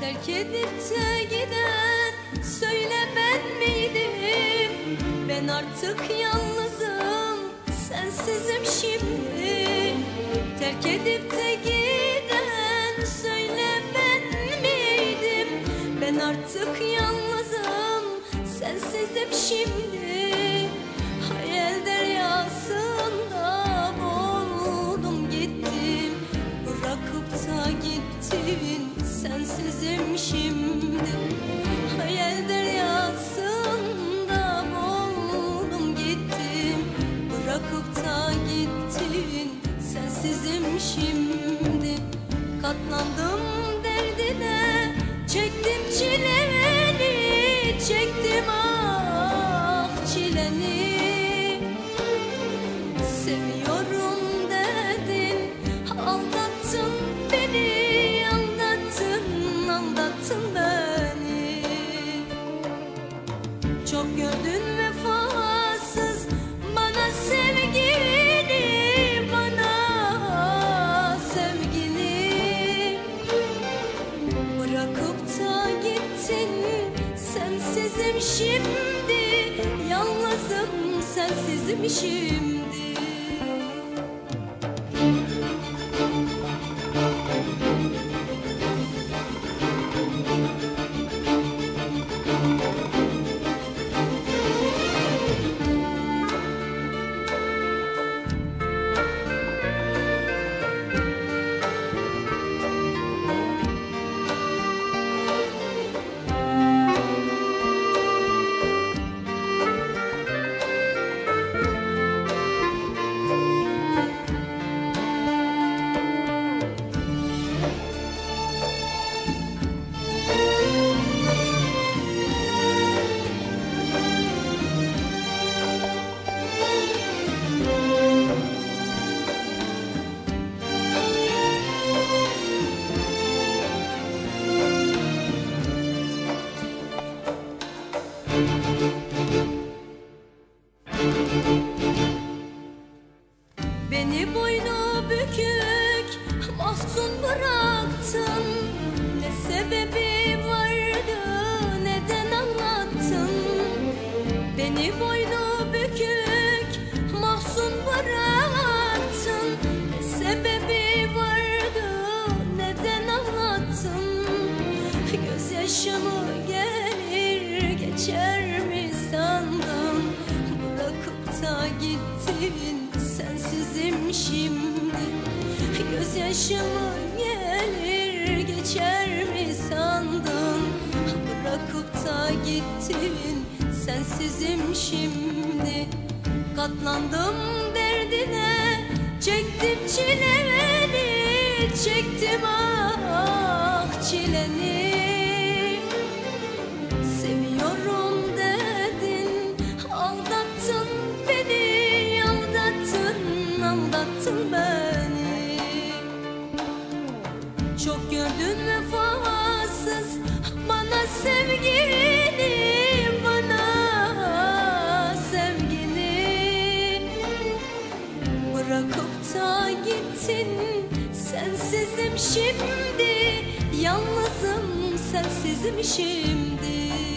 Terk edip de giden söyle ben miydim? Ben artık yalnızım, sensizim şimdi. Terk edip de giden söyle ben miydim? Ben artık yalnızım, sensizim şimdi. Sensizim şimdi. Yalnızım sensizim şimdi gittin sensizim şimdi. Gözyaşımı gelir geçer mi sandın? Bırakıp da gittin sensizim şimdi. Katlandım derdine çektim çileni Çektim ah çileni Aldattın, beni. Çok gördün vefasız Bana sevgini Bana sevgini. Bırakıp da gittin Sensizim şimdi Yalnızım sensizim şimdi